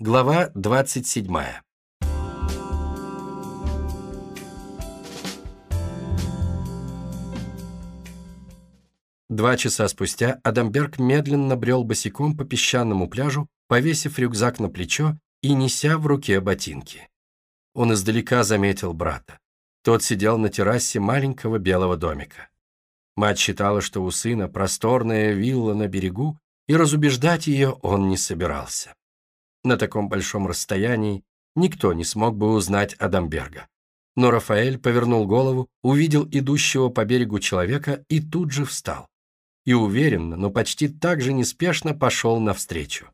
Глава 27. Два часа спустя Адамберг медленно брел босиком по песчаному пляжу, повесив рюкзак на плечо и неся в руке ботинки. Он издалека заметил брата. Тот сидел на террасе маленького белого домика. Мать считала, что у сына просторная вилла на берегу, и разубеждать ее он не собирался. На таком большом расстоянии никто не смог бы узнать Адамберга. Но Рафаэль повернул голову, увидел идущего по берегу человека и тут же встал. И уверенно, но почти так же неспешно пошел навстречу.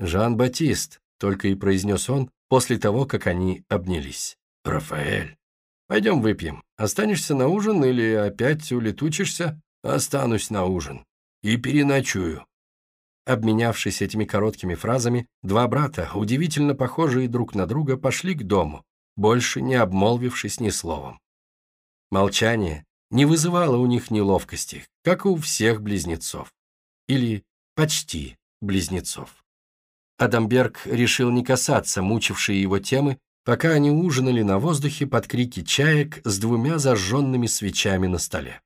«Жан-Батист», — только и произнес он после того, как они обнялись. «Рафаэль, пойдем выпьем. Останешься на ужин или опять улетучишься?» «Останусь на ужин. И переночую. Обменявшись этими короткими фразами, два брата, удивительно похожие друг на друга, пошли к дому, больше не обмолвившись ни словом. Молчание не вызывало у них неловкости, как у всех близнецов. Или почти близнецов. Адамберг решил не касаться мучившей его темы, пока они ужинали на воздухе под крики чаек с двумя зажженными свечами на столе.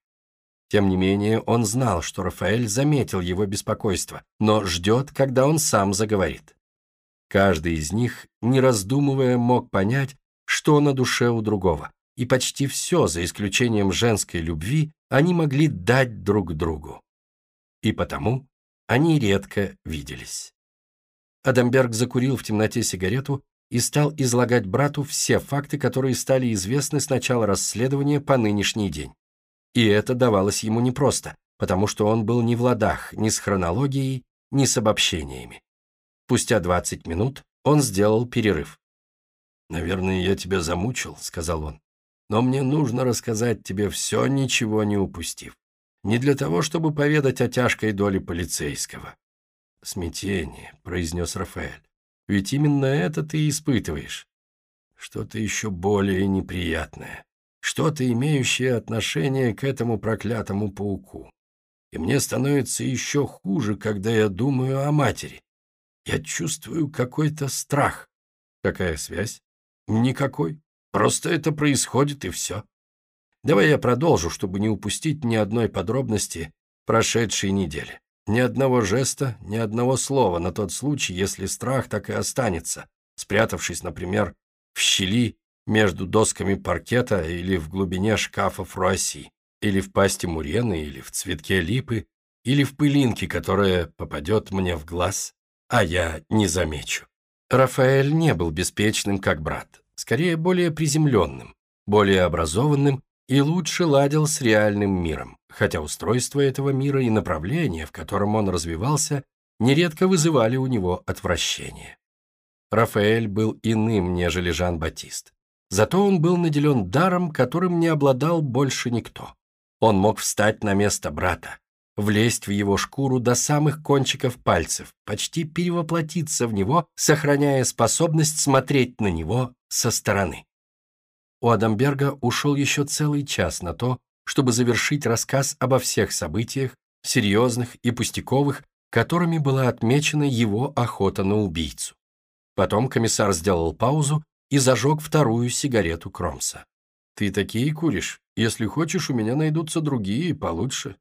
Тем не менее, он знал, что Рафаэль заметил его беспокойство, но ждет, когда он сам заговорит. Каждый из них, не раздумывая, мог понять, что на душе у другого, и почти все, за исключением женской любви, они могли дать друг другу. И потому они редко виделись. Адамберг закурил в темноте сигарету и стал излагать брату все факты, которые стали известны с начала расследования по нынешний день. И это давалось ему непросто, потому что он был не в ладах ни с хронологией, ни с обобщениями. Спустя 20 минут он сделал перерыв. «Наверное, я тебя замучил», — сказал он. «Но мне нужно рассказать тебе все, ничего не упустив. Не для того, чтобы поведать о тяжкой доле полицейского». «Смятение», — произнес Рафаэль. «Ведь именно это ты испытываешь. Что-то еще более неприятное что-то имеющее отношение к этому проклятому пауку. И мне становится еще хуже, когда я думаю о матери. Я чувствую какой-то страх. Какая связь? Никакой. Просто это происходит и все. Давай я продолжу, чтобы не упустить ни одной подробности прошедшей недели. Ни одного жеста, ни одного слова на тот случай, если страх так и останется, спрятавшись, например, в щели между досками паркета или в глубине шкафа фруасси, или в пасти мурены, или в цветке липы, или в пылинке, которая попадет мне в глаз, а я не замечу. Рафаэль не был беспечным, как брат, скорее более приземленным, более образованным и лучше ладил с реальным миром, хотя устройство этого мира и направление, в котором он развивался, нередко вызывали у него отвращение. Рафаэль был иным, нежели Жан-Батист. Зато он был наделен даром, которым не обладал больше никто. Он мог встать на место брата, влезть в его шкуру до самых кончиков пальцев, почти перевоплотиться в него, сохраняя способность смотреть на него со стороны. У Адамберга ушел еще целый час на то, чтобы завершить рассказ обо всех событиях, серьезных и пустяковых, которыми была отмечена его охота на убийцу. Потом комиссар сделал паузу и зажег вторую сигарету Кромса. «Ты такие куришь? Если хочешь, у меня найдутся другие, получше».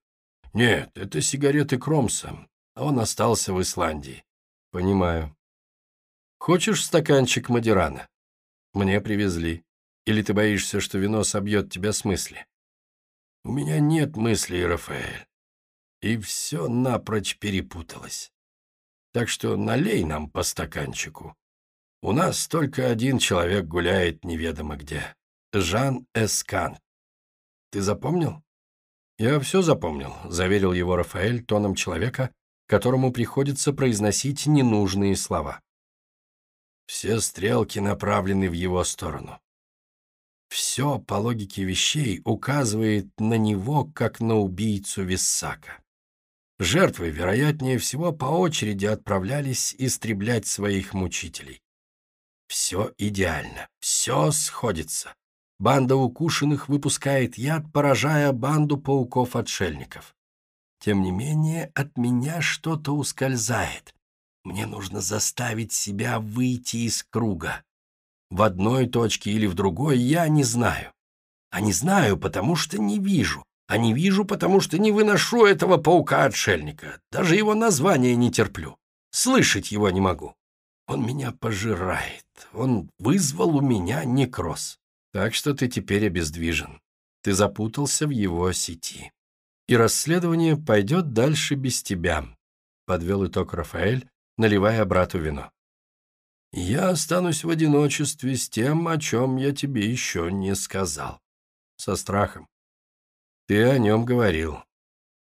«Нет, это сигареты Кромса. Он остался в Исландии». «Понимаю». «Хочешь стаканчик Мадирана?» «Мне привезли. Или ты боишься, что вино собьет тебя с мысли?» «У меня нет мыслей, Рафаэль. И все напрочь перепуталось. Так что налей нам по стаканчику». У нас только один человек гуляет неведомо где. Жан Эскан. Ты запомнил? Я все запомнил, заверил его Рафаэль тоном человека, которому приходится произносить ненужные слова. Все стрелки направлены в его сторону. Все, по логике вещей, указывает на него, как на убийцу Виссака. Жертвы, вероятнее всего, по очереди отправлялись истреблять своих мучителей. Все идеально, все сходится. Банда укушенных выпускает яд, поражая банду пауков-отшельников. Тем не менее, от меня что-то ускользает. Мне нужно заставить себя выйти из круга. В одной точке или в другой я не знаю. А не знаю, потому что не вижу. А не вижу, потому что не выношу этого паука-отшельника. Даже его название не терплю. Слышать его не могу. Он меня пожирает. Он вызвал у меня некроз. Так что ты теперь обездвижен. Ты запутался в его сети. И расследование пойдет дальше без тебя, подвел итог Рафаэль, наливая брату вино. Я останусь в одиночестве с тем, о чем я тебе еще не сказал. Со страхом. Ты о нем говорил.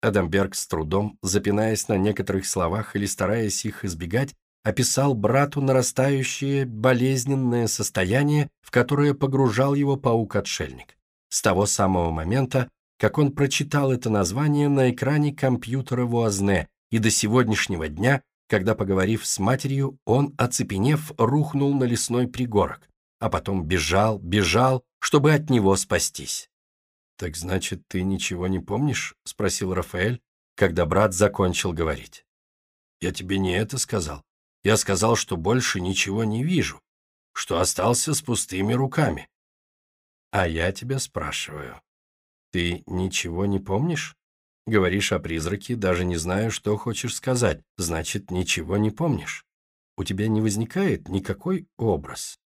Адамберг с трудом, запинаясь на некоторых словах или стараясь их избегать, описал брату нарастающее болезненное состояние, в которое погружал его паук-отшельник. С того самого момента, как он прочитал это название на экране компьютера Вуазне, и до сегодняшнего дня, когда, поговорив с матерью, он, оцепенев, рухнул на лесной пригорок, а потом бежал, бежал, чтобы от него спастись. «Так значит, ты ничего не помнишь?» — спросил Рафаэль, когда брат закончил говорить. «Я тебе не это сказал. Я сказал, что больше ничего не вижу, что остался с пустыми руками. А я тебя спрашиваю, ты ничего не помнишь? Говоришь о призраке, даже не знаю, что хочешь сказать. Значит, ничего не помнишь. У тебя не возникает никакой образ.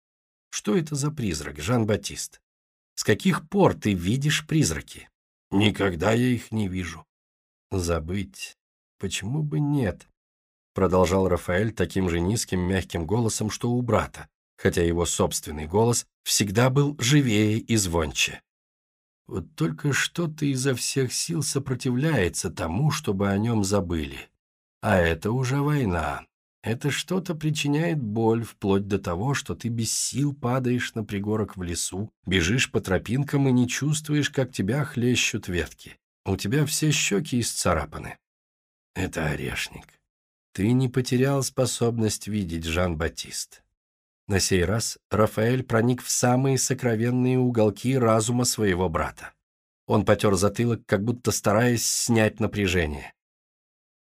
Что это за призрак, Жан-Батист? С каких пор ты видишь призраки? Никогда я их не вижу. Забыть. Почему бы нет? Продолжал Рафаэль таким же низким мягким голосом, что у брата, хотя его собственный голос всегда был живее и звонче. Вот только что-то изо всех сил сопротивляется тому, чтобы о нем забыли. А это уже война. Это что-то причиняет боль, вплоть до того, что ты без сил падаешь на пригорок в лесу, бежишь по тропинкам и не чувствуешь, как тебя хлещут ветки. У тебя все щеки исцарапаны. Это орешник. Ты не потерял способность видеть, Жан-Батист. На сей раз Рафаэль проник в самые сокровенные уголки разума своего брата. Он потер затылок, как будто стараясь снять напряжение.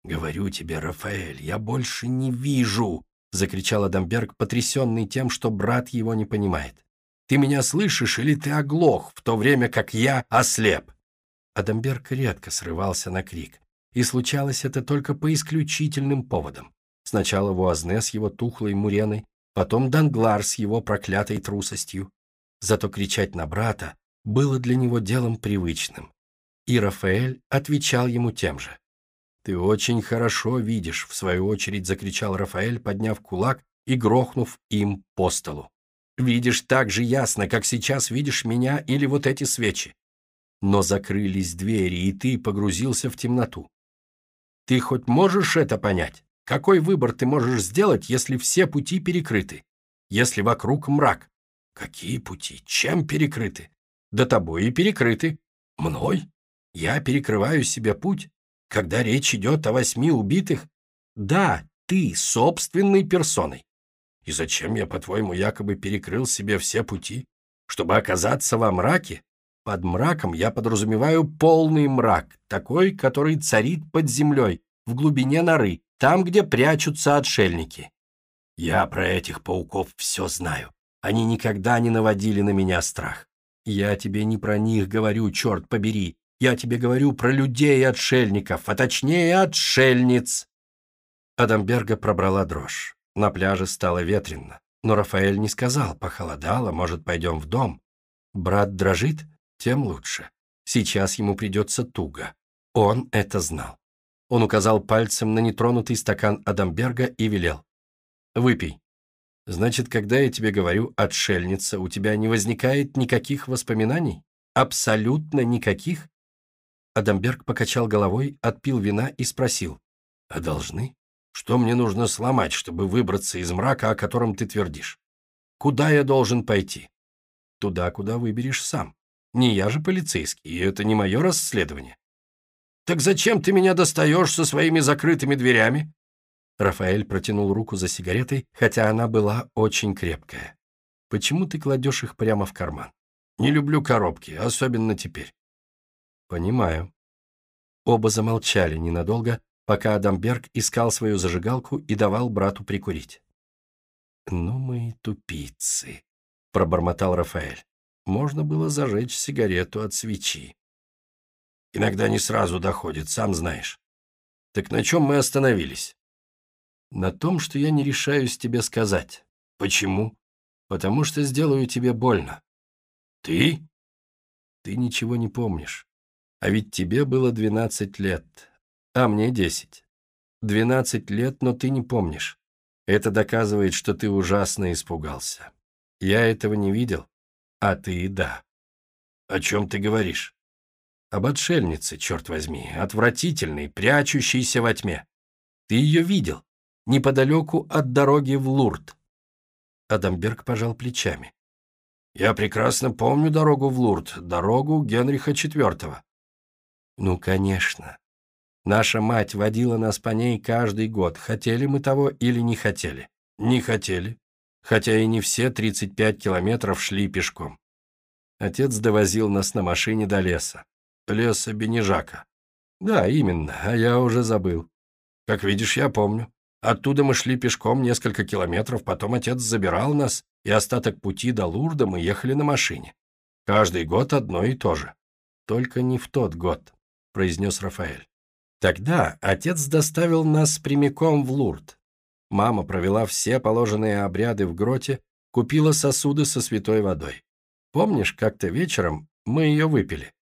«Говорю тебе, Рафаэль, я больше не вижу!» — закричал Адамберг, потрясенный тем, что брат его не понимает. «Ты меня слышишь или ты оглох, в то время как я ослеп?» Адамберг редко срывался на крик, и случалось это только по исключительным поводам. Сначала Вуазне с его тухлой муреной, потом Данглар с его проклятой трусостью. Зато кричать на брата было для него делом привычным. И Рафаэль отвечал ему тем же. «Ты очень хорошо видишь», — в свою очередь закричал Рафаэль, подняв кулак и грохнув им по столу. «Видишь так же ясно, как сейчас видишь меня или вот эти свечи. Но закрылись двери, и ты погрузился в темноту. Ты хоть можешь это понять? Какой выбор ты можешь сделать, если все пути перекрыты? Если вокруг мрак? Какие пути? Чем перекрыты? Да тобой и перекрыты. Мной? Я перекрываю себе путь? Когда речь идет о восьми убитых, да, ты собственной персоной. И зачем я, по-твоему, якобы перекрыл себе все пути? Чтобы оказаться во мраке? Под мраком я подразумеваю полный мрак, такой, который царит под землей, в глубине норы, там, где прячутся отшельники. Я про этих пауков все знаю. Они никогда не наводили на меня страх. Я тебе не про них говорю, черт побери. Я тебе говорю про людей-отшельников, а точнее отшельниц!» Адамберга пробрала дрожь. На пляже стало ветрено. Но Рафаэль не сказал, похолодало, может, пойдем в дом. Брат дрожит, тем лучше. Сейчас ему придется туго. Он это знал. Он указал пальцем на нетронутый стакан Адамберга и велел. «Выпей. Значит, когда я тебе говорю «отшельница», у тебя не возникает никаких воспоминаний? Абсолютно никаких?» Адамберг покачал головой, отпил вина и спросил. «А должны? Что мне нужно сломать, чтобы выбраться из мрака, о котором ты твердишь? Куда я должен пойти?» «Туда, куда выберешь сам. Не я же полицейский, и это не мое расследование». «Так зачем ты меня достаешь со своими закрытыми дверями?» Рафаэль протянул руку за сигаретой, хотя она была очень крепкая. «Почему ты кладешь их прямо в карман?» «Не люблю коробки, особенно теперь. «Понимаю». Оба замолчали ненадолго, пока Адамберг искал свою зажигалку и давал брату прикурить. «Ну мы и тупицы», — пробормотал Рафаэль. «Можно было зажечь сигарету от свечи». «Иногда не сразу доходит, сам знаешь. Так на чем мы остановились?» «На том, что я не решаюсь тебе сказать». «Почему?» «Потому что сделаю тебе больно». «Ты?» «Ты ничего не помнишь. А ведь тебе было двенадцать лет, а мне десять. Двенадцать лет, но ты не помнишь. Это доказывает, что ты ужасно испугался. Я этого не видел, а ты да. О чем ты говоришь? Об отшельнице, черт возьми, отвратительной, прячущейся во тьме. Ты ее видел, неподалеку от дороги в Лурд. Адамберг пожал плечами. Я прекрасно помню дорогу в Лурд, дорогу Генриха IV. Ну, конечно. Наша мать водила нас по ней каждый год, хотели мы того или не хотели. Не хотели, хотя и не все 35 километров шли пешком. Отец довозил нас на машине до леса. Леса Бенежака. Да, именно, а я уже забыл. Как видишь, я помню. Оттуда мы шли пешком несколько километров, потом отец забирал нас, и остаток пути до Лурда мы ехали на машине. Каждый год одно и то же. Только не в тот год, произнес Рафаэль. Тогда отец доставил нас прямиком в Лурд. Мама провела все положенные обряды в гроте, купила сосуды со святой водой. Помнишь, как-то вечером мы ее выпили?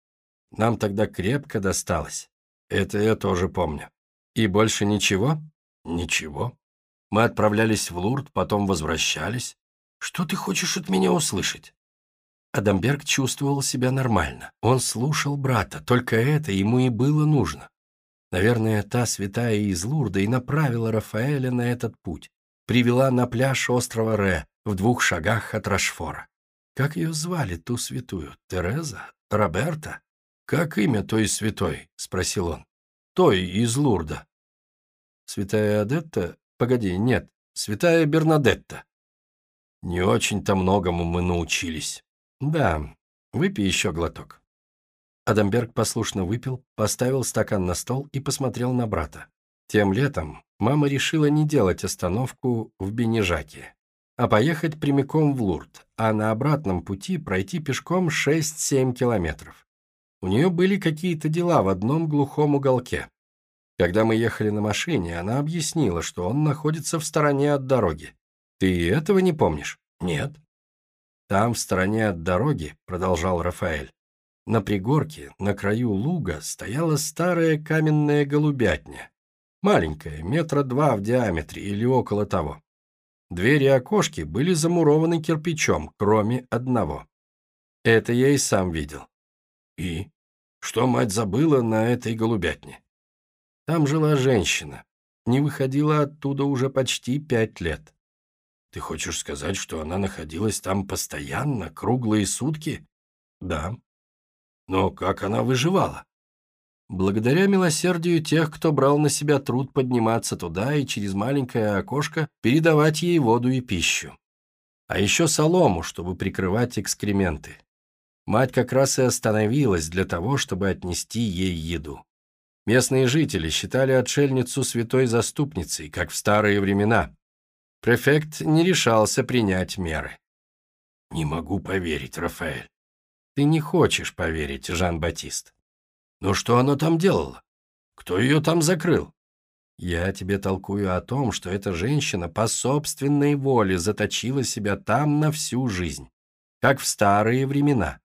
Нам тогда крепко досталось. Это я тоже помню. И больше ничего? Ничего. Мы отправлялись в Лурд, потом возвращались. Что ты хочешь от меня услышать? Адамберг чувствовал себя нормально. Он слушал брата, только это ему и было нужно. Наверное, та святая из Лурда и направила Рафаэля на этот путь. Привела на пляж острова Ре, в двух шагах от Рашфора. Как ее звали, ту святую? Тереза? Роберта? Как имя той святой? Спросил он. Той из Лурда. Святая Адетта? Погоди, нет. Святая Бернадетта. Не очень-то многому мы научились. Да, выпей еще глоток. Адамберг послушно выпил, поставил стакан на стол и посмотрел на брата. Тем летом мама решила не делать остановку в Бенежаке, а поехать прямиком в Лурд, а на обратном пути пройти пешком 6-7 километров. У нее были какие-то дела в одном глухом уголке. Когда мы ехали на машине, она объяснила, что он находится в стороне от дороги. Ты этого не помнишь? Нет. Там, в стороне от дороги, продолжал Рафаэль, на пригорке, на краю луга, стояла старая каменная голубятня. Маленькая, метра два в диаметре или около того. Двери и окошки были замурованы кирпичом, кроме одного. Это я и сам видел. И? Что мать забыла на этой голубятне? Там жила женщина. Не выходила оттуда уже почти пять лет. Ты хочешь сказать, что она находилась там постоянно, круглые сутки? Да. Но как она выживала? Благодаря милосердию тех, кто брал на себя труд подниматься туда и через маленькое окошко передавать ей воду и пищу. А еще солому, чтобы прикрывать экскременты. Мать как раз и остановилась для того, чтобы отнести ей еду. Местные жители считали отшельницу святой заступницей, как в старые времена. Префект не решался принять меры. «Не могу поверить, Рафаэль. Ты не хочешь поверить, Жан-Батист. Ну что она там делала? Кто ее там закрыл? Я тебе толкую о том, что эта женщина по собственной воле заточила себя там на всю жизнь, как в старые времена.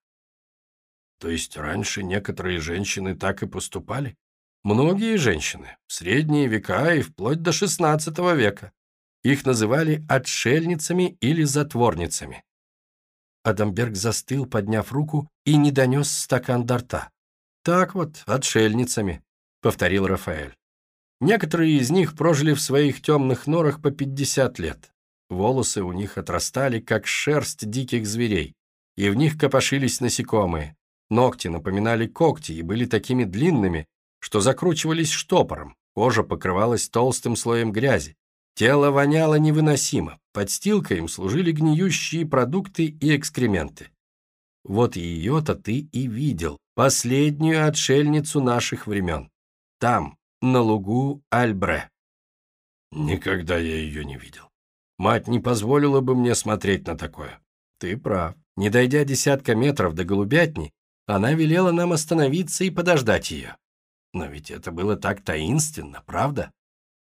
То есть раньше некоторые женщины так и поступали? Многие женщины, в средние века и вплоть до XVI века. Их называли отшельницами или затворницами. Адамберг застыл, подняв руку, и не донес стакан до рта. «Так вот, отшельницами», — повторил Рафаэль. Некоторые из них прожили в своих темных норах по 50 лет. Волосы у них отрастали, как шерсть диких зверей, и в них копошились насекомые. Ногти напоминали когти и были такими длинными, что закручивались штопором, кожа покрывалась толстым слоем грязи, Тело воняло невыносимо, подстилкой им служили гниющие продукты и экскременты. Вот ее-то ты и видел, последнюю отшельницу наших времен. Там, на лугу Альбре. Никогда я ее не видел. Мать не позволила бы мне смотреть на такое. Ты прав. Не дойдя десятка метров до голубятни, она велела нам остановиться и подождать ее. Но ведь это было так таинственно, правда?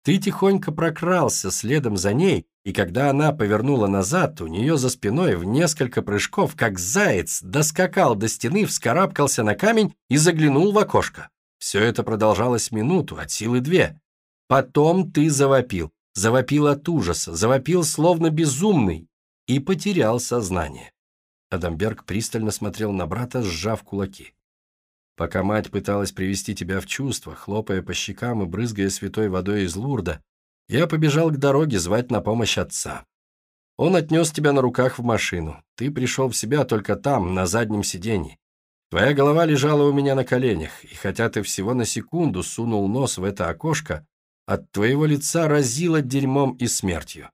Ты тихонько прокрался следом за ней, и когда она повернула назад, у нее за спиной в несколько прыжков, как заяц, доскакал до стены, вскарабкался на камень и заглянул в окошко. Все это продолжалось минуту, от силы две. Потом ты завопил, завопил от ужаса, завопил словно безумный и потерял сознание. Адамберг пристально смотрел на брата, сжав кулаки. Пока мать пыталась привести тебя в чувство, хлопая по щекам и брызгая святой водой из Лурда, я побежал к дороге звать на помощь отца. Он отнес тебя на руках в машину. Ты пришел в себя только там, на заднем сиденье. Твоя голова лежала у меня на коленях, и хотя ты всего на секунду сунул нос в это окошко, от твоего лица разило дерьмом и смертью.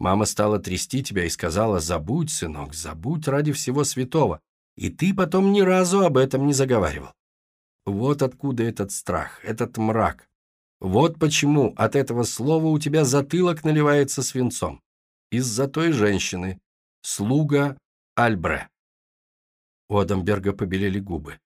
Мама стала трясти тебя и сказала, забудь, сынок, забудь ради всего святого, и ты потом ни разу об этом не заговаривал. Вот откуда этот страх, этот мрак. Вот почему от этого слова у тебя затылок наливается свинцом. Из-за той женщины, слуга Альбре. У Адамберга побелели губы.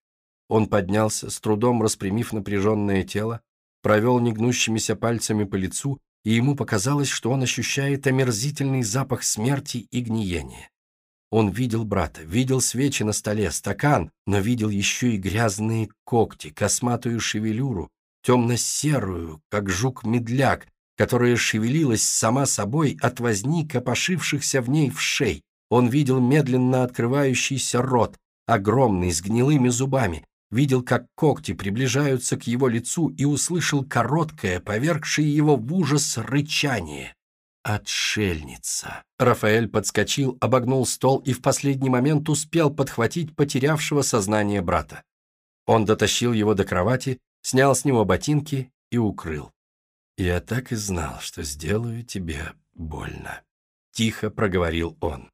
Он поднялся, с трудом распрямив напряженное тело, провел негнущимися пальцами по лицу, и ему показалось, что он ощущает омерзительный запах смерти и гниения. Он видел брата, видел свечи на столе, стакан, но видел еще и грязные когти, косматую шевелюру, темно-серую, как жук-медляк, которая шевелилась сама собой от возни копошившихся в ней вшей. Он видел медленно открывающийся рот, огромный, с гнилыми зубами, видел, как когти приближаются к его лицу и услышал короткое, повергшее его в ужас рычание. «Отшельница!» Рафаэль подскочил, обогнул стол и в последний момент успел подхватить потерявшего сознание брата. Он дотащил его до кровати, снял с него ботинки и укрыл. «Я так и знал, что сделаю тебе больно», — тихо проговорил он.